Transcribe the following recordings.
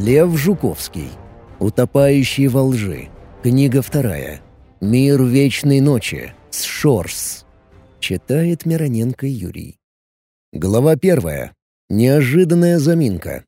Лев Жуковский. Утопающий во лжи. Книга вторая. Мир вечной ночи. С Шорс. Читает Мироненко Юрий. Глава первая. Неожиданная заминка.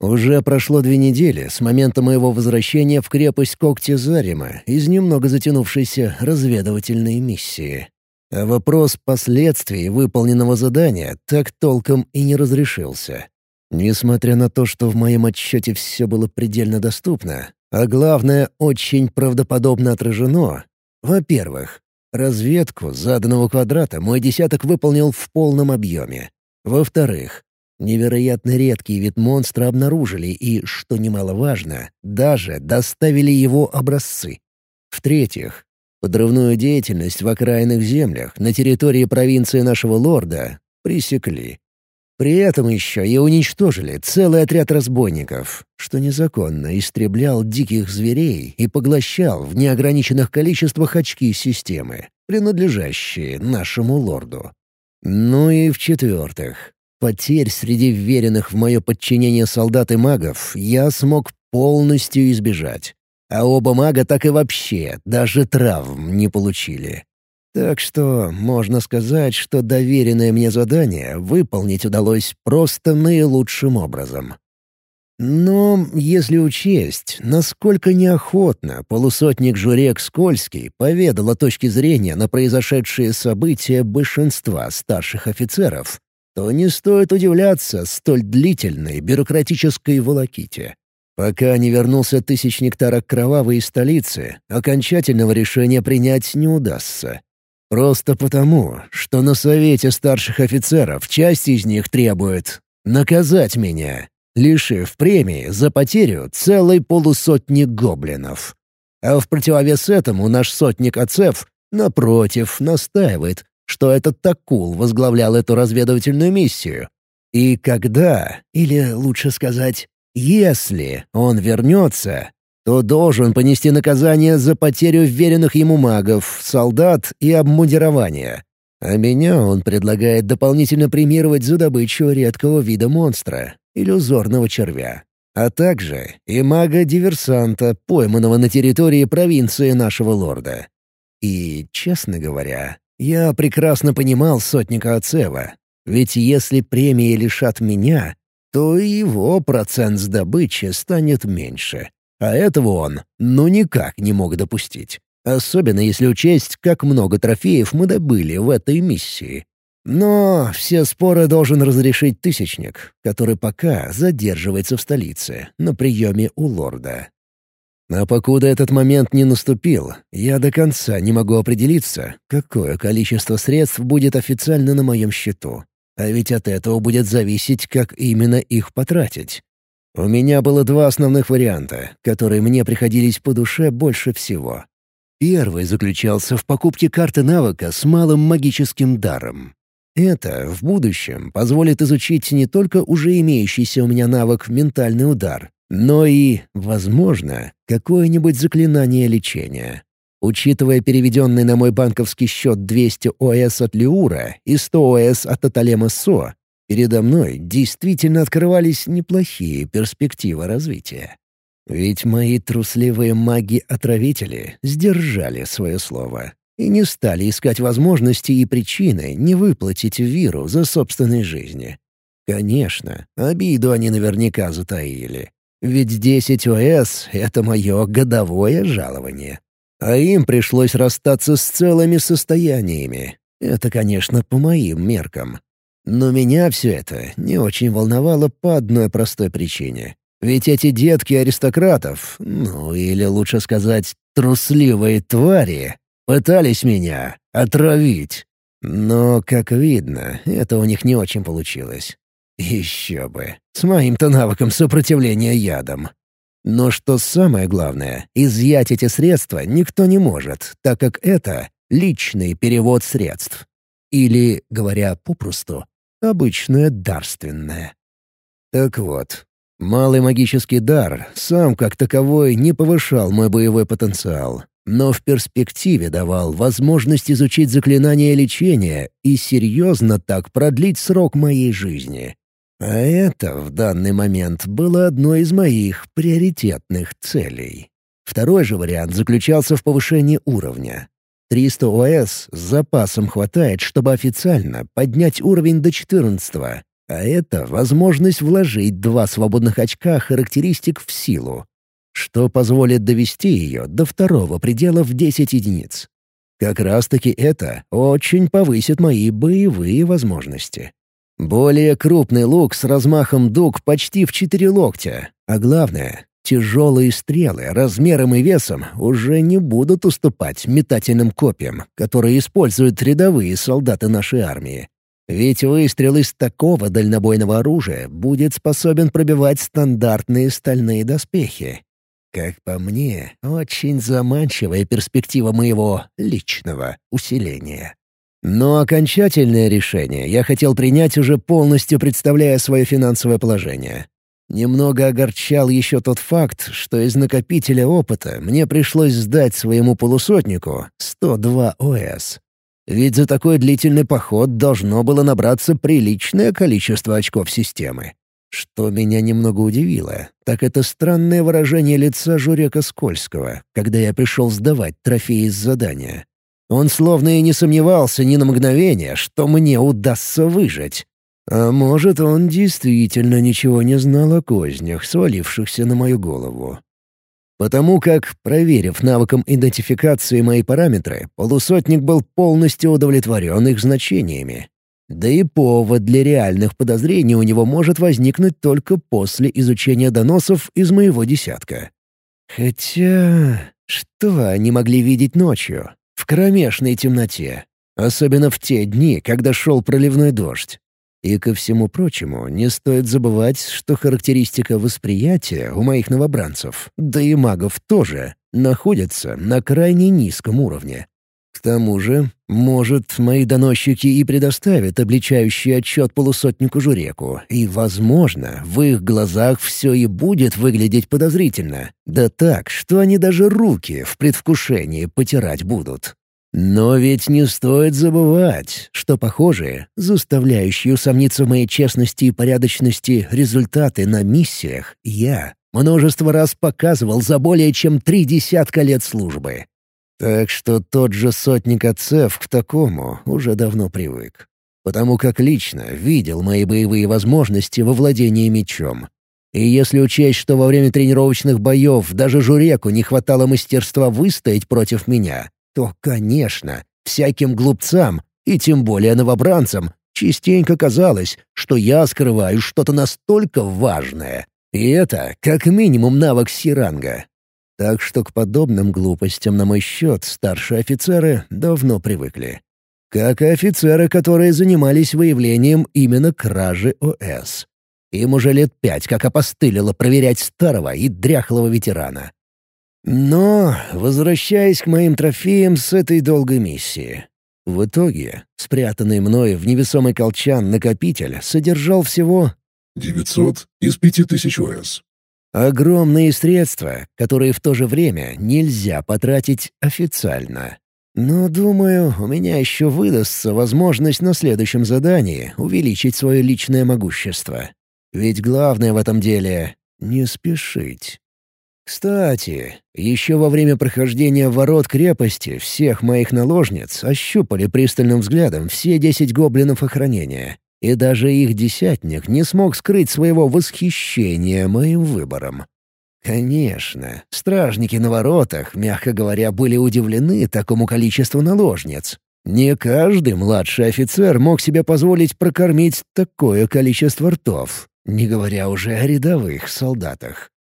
Уже прошло две недели с момента моего возвращения в крепость Когти Зарима из немного затянувшейся разведывательной миссии. А вопрос последствий выполненного задания так толком и не разрешился. Несмотря на то, что в моем отчете все было предельно доступно, а главное, очень правдоподобно отражено, во-первых, разведку заданного квадрата мой десяток выполнил в полном объеме. Во-вторых, невероятно редкий вид монстра обнаружили и, что немаловажно, даже доставили его образцы. В-третьих, подрывную деятельность в окраинных землях на территории провинции нашего лорда пресекли. При этом еще и уничтожили целый отряд разбойников, что незаконно истреблял диких зверей и поглощал в неограниченных количествах очки системы, принадлежащие нашему лорду. Ну и в-четвертых, потерь среди вверенных в мое подчинение солдат и магов я смог полностью избежать. А оба мага так и вообще даже травм не получили. Так что можно сказать, что доверенное мне задание выполнить удалось просто наилучшим образом. Но если учесть, насколько неохотно полусотник Журек Скользкий поведал о точке зрения на произошедшие события большинства старших офицеров, то не стоит удивляться столь длительной бюрократической волоките. Пока не вернулся тысячник Тарак Кровавый из столицы, окончательного решения принять не удастся. Просто потому, что на совете старших офицеров часть из них требует наказать меня, лишив премии за потерю целой полусотни гоблинов. А в противовес этому наш сотник Ацеф, напротив, настаивает, что этот Такул возглавлял эту разведывательную миссию. И когда, или лучше сказать, если он вернется, то должен понести наказание за потерю веренных ему магов, солдат и обмундирования. А меня он предлагает дополнительно премировать за добычу редкого вида монстра — иллюзорного червя. А также и мага-диверсанта, пойманного на территории провинции нашего лорда. И, честно говоря, я прекрасно понимал сотника Ацева. Ведь если премии лишат меня, то и его процент с добычи станет меньше. А этого он ну никак не мог допустить. Особенно если учесть, как много трофеев мы добыли в этой миссии. Но все споры должен разрешить Тысячник, который пока задерживается в столице, на приеме у лорда. А покуда этот момент не наступил, я до конца не могу определиться, какое количество средств будет официально на моем счету. А ведь от этого будет зависеть, как именно их потратить. У меня было два основных варианта, которые мне приходились по душе больше всего. Первый заключался в покупке карты навыка с малым магическим даром. Это в будущем позволит изучить не только уже имеющийся у меня навык «Ментальный удар», но и, возможно, какое-нибудь заклинание лечения. Учитывая переведенный на мой банковский счет 200 ОС от Лиура и 100 ОС от Аталема Со, Передо мной действительно открывались неплохие перспективы развития. Ведь мои трусливые маги-отравители сдержали свое слово и не стали искать возможности и причины не выплатить Виру за собственной жизни. Конечно, обиду они наверняка затаили. Ведь 10 ОС — это мое годовое жалование. А им пришлось расстаться с целыми состояниями. Это, конечно, по моим меркам. Но меня все это не очень волновало по одной простой причине. Ведь эти детки аристократов, ну или лучше сказать, трусливые твари, пытались меня отравить. Но, как видно, это у них не очень получилось. Еще бы. С моим-то навыком сопротивления ядом. Но что самое главное, изъять эти средства никто не может, так как это личный перевод средств. Или, говоря попросту, обычное дарственное. Так вот, малый магический дар сам как таковой не повышал мой боевой потенциал, но в перспективе давал возможность изучить заклинание лечения и серьезно так продлить срок моей жизни. А это в данный момент было одной из моих приоритетных целей. Второй же вариант заключался в повышении уровня. 300 ОС с запасом хватает, чтобы официально поднять уровень до 14 а это возможность вложить два свободных очка характеристик в силу, что позволит довести ее до второго предела в 10 единиц. Как раз-таки это очень повысит мои боевые возможности. Более крупный лук с размахом дуг почти в четыре локтя, а главное, тяжелые стрелы размером и весом уже не будут уступать метательным копьям, которые используют рядовые солдаты нашей армии. Ведь выстрел из такого дальнобойного оружия будет способен пробивать стандартные стальные доспехи. Как по мне, очень заманчивая перспектива моего личного усиления. Но окончательное решение я хотел принять уже полностью представляя свое финансовое положение. Немного огорчал еще тот факт, что из накопителя опыта мне пришлось сдать своему полусотнику 102 ОС. Ведь за такой длительный поход должно было набраться приличное количество очков системы. Что меня немного удивило, так это странное выражение лица Журека Скользкого, когда я пришел сдавать трофеи из задания. Он словно и не сомневался ни на мгновение, что мне удастся выжить. А может, он действительно ничего не знал о кознях, свалившихся на мою голову. Потому как, проверив навыком идентификации мои параметры, полусотник был полностью удовлетворен их значениями. Да и повод для реальных подозрений у него может возникнуть только после изучения доносов из моего десятка. Хотя... Что они могли видеть ночью? В кромешной темноте. Особенно в те дни, когда шел проливной дождь. И ко всему прочему, не стоит забывать, что характеристика восприятия у моих новобранцев, да и магов тоже, находится на крайне низком уровне. К тому же, может, мои доносчики и предоставят обличающий отчет полусотнику Журеку, и, возможно, в их глазах все и будет выглядеть подозрительно. Да так, что они даже руки в предвкушении потирать будут. Но ведь не стоит забывать, что похожие, заставляющие усомниться в моей честности и порядочности результаты на миссиях, я множество раз показывал за более чем три десятка лет службы. Так что тот же сотник отцев к такому уже давно привык. Потому как лично видел мои боевые возможности во владении мечом. И если учесть, что во время тренировочных боев даже Журеку не хватало мастерства выстоять против меня, то, конечно, всяким глупцам, и тем более новобранцам, частенько казалось, что я скрываю что-то настолько важное. И это как минимум навык Сиранга. Так что к подобным глупостям на мой счет старшие офицеры давно привыкли. Как и офицеры, которые занимались выявлением именно кражи ОС. Им уже лет пять как опостылило проверять старого и дряхлого ветерана. Но, возвращаясь к моим трофеям с этой долгой миссии. В итоге, спрятанный мной в невесомый колчан накопитель содержал всего... 900 из 5000 ОС. Огромные средства, которые в то же время нельзя потратить официально. Но, думаю, у меня еще выдастся возможность на следующем задании увеличить свое личное могущество. Ведь главное в этом деле — не спешить. Кстати, еще во время прохождения ворот крепости всех моих наложниц ощупали пристальным взглядом все десять гоблинов охранения и даже их десятник не смог скрыть своего восхищения моим выбором. Конечно, стражники на воротах, мягко говоря, были удивлены такому количеству наложниц. Не каждый младший офицер мог себе позволить прокормить такое количество ртов, не говоря уже о рядовых солдатах.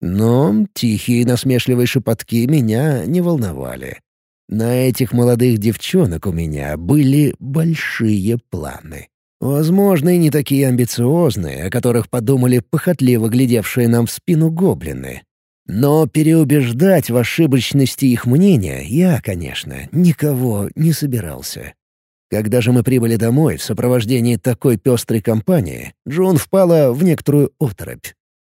Но тихие насмешливые шепотки меня не волновали. На этих молодых девчонок у меня были большие планы. Возможно, и не такие амбициозные, о которых подумали похотливо глядевшие нам в спину гоблины. Но переубеждать в ошибочности их мнения я, конечно, никого не собирался. Когда же мы прибыли домой в сопровождении такой пестрой компании, Джон впала в некоторую оторопь.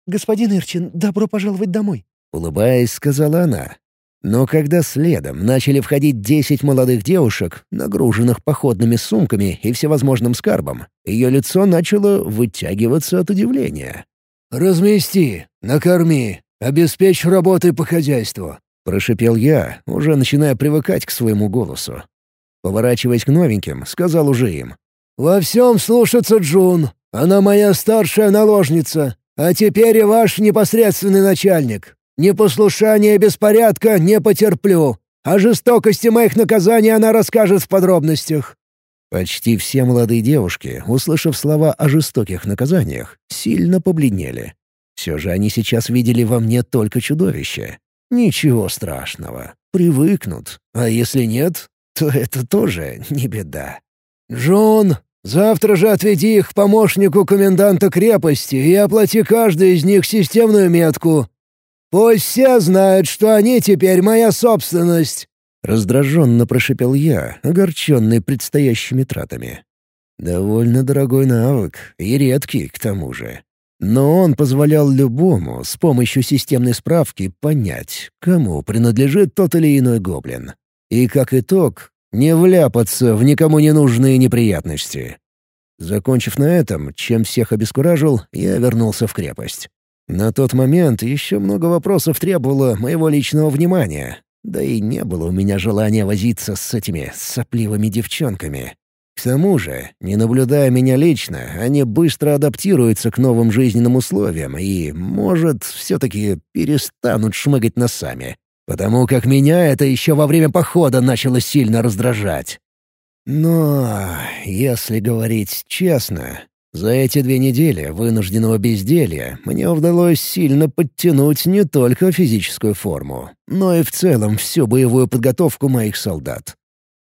«Господин Ирчин, добро пожаловать домой», — улыбаясь, сказала она. Но когда следом начали входить десять молодых девушек, нагруженных походными сумками и всевозможным скарбом, ее лицо начало вытягиваться от удивления. «Размести, накорми, обеспечь работой по хозяйству», — прошипел я, уже начиная привыкать к своему голосу. Поворачиваясь к новеньким, сказал уже им. «Во всем слушаться Джун. Она моя старшая наложница, а теперь и ваш непосредственный начальник. Непослушание беспорядка не потерплю. О жестокости моих наказаний она расскажет в подробностях». Почти все молодые девушки, услышав слова о жестоких наказаниях, сильно побледнели. Все же они сейчас видели во мне только чудовище. Ничего страшного. Привыкнут. А если нет, то это тоже не беда. «Джон, завтра же отведи их к помощнику коменданта крепости и оплати каждой из них системную метку. Пусть все знают, что они теперь моя собственность!» Раздраженно прошипел я, огорченный предстоящими тратами. Довольно дорогой навык, и редкий к тому же. Но он позволял любому с помощью системной справки понять, кому принадлежит тот или иной гоблин. И, как итог, не вляпаться в никому не нужные неприятности. Закончив на этом, чем всех обескуражил, я вернулся в крепость. На тот момент еще много вопросов требовало моего личного внимания, да и не было у меня желания возиться с этими сопливыми девчонками. К тому же, не наблюдая меня лично, они быстро адаптируются к новым жизненным условиям и, может, все-таки перестанут шмыгать носами. Потому как меня это еще во время похода начало сильно раздражать. Но, если говорить честно, за эти две недели вынужденного безделья мне удалось сильно подтянуть не только физическую форму, но и в целом всю боевую подготовку моих солдат.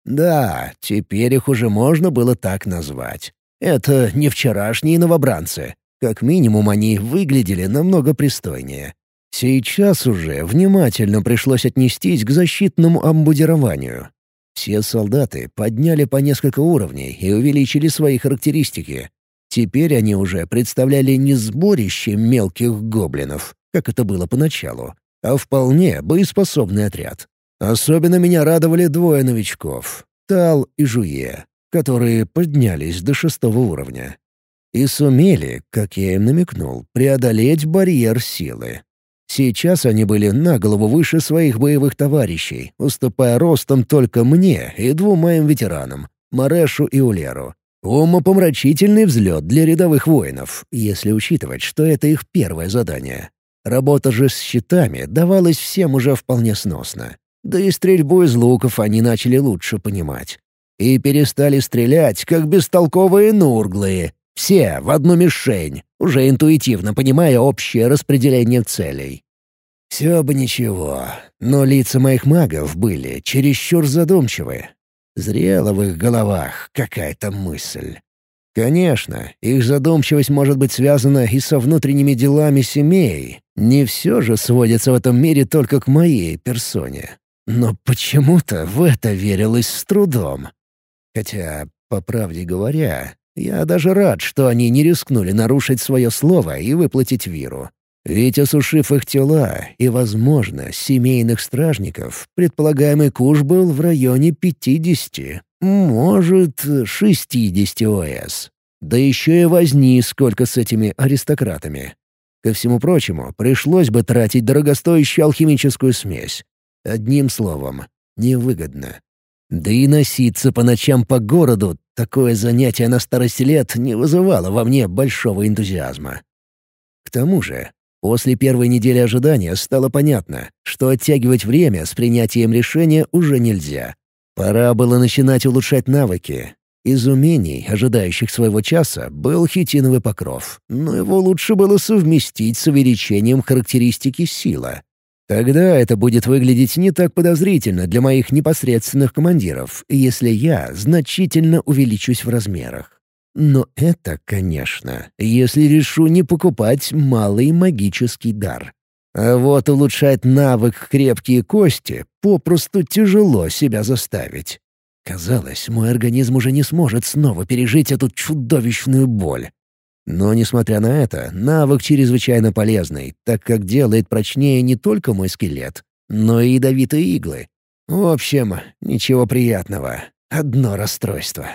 Да, теперь их уже можно было так назвать. Это не вчерашние новобранцы. Как минимум они выглядели намного пристойнее. Сейчас уже внимательно пришлось отнестись к защитному амбудированию. Все солдаты подняли по несколько уровней и увеличили свои характеристики, Теперь они уже представляли не сборище мелких гоблинов, как это было поначалу, а вполне боеспособный отряд. Особенно меня радовали двое новичков — Тал и Жуе, которые поднялись до шестого уровня. И сумели, как я им намекнул, преодолеть барьер силы. Сейчас они были на голову выше своих боевых товарищей, уступая ростом только мне и двум моим ветеранам — Марешу и Улеру, Умопомрачительный взлет для рядовых воинов, если учитывать, что это их первое задание. Работа же с щитами давалась всем уже вполне сносно. Да и стрельбу из луков они начали лучше понимать. И перестали стрелять, как бестолковые нурглые. Все в одну мишень, уже интуитивно понимая общее распределение целей. Все бы ничего, но лица моих магов были чересчур задумчивы, Зрела в их головах какая-то мысль. Конечно, их задумчивость может быть связана и со внутренними делами семей. Не все же сводится в этом мире только к моей персоне. Но почему-то в это верилось с трудом. Хотя, по правде говоря, я даже рад, что они не рискнули нарушить свое слово и выплатить Виру. Ведь осушив их тела и, возможно, семейных стражников, предполагаемый куш был в районе 50, может, 60 ОС. Да еще и возни сколько с этими аристократами. Ко всему прочему, пришлось бы тратить дорогостоящую алхимическую смесь. Одним словом, невыгодно. Да и носиться по ночам по городу — такое занятие на старости лет не вызывало во мне большого энтузиазма. К тому же, После первой недели ожидания стало понятно, что оттягивать время с принятием решения уже нельзя. Пора было начинать улучшать навыки. Из умений, ожидающих своего часа, был хитиновый покров, но его лучше было совместить с увеличением характеристики сила. Тогда это будет выглядеть не так подозрительно для моих непосредственных командиров, если я значительно увеличусь в размерах. Но это, конечно, если решу не покупать малый магический дар. А вот улучшать навык крепкие кости попросту тяжело себя заставить. Казалось, мой организм уже не сможет снова пережить эту чудовищную боль. Но, несмотря на это, навык чрезвычайно полезный, так как делает прочнее не только мой скелет, но и ядовитые иглы. В общем, ничего приятного. Одно расстройство.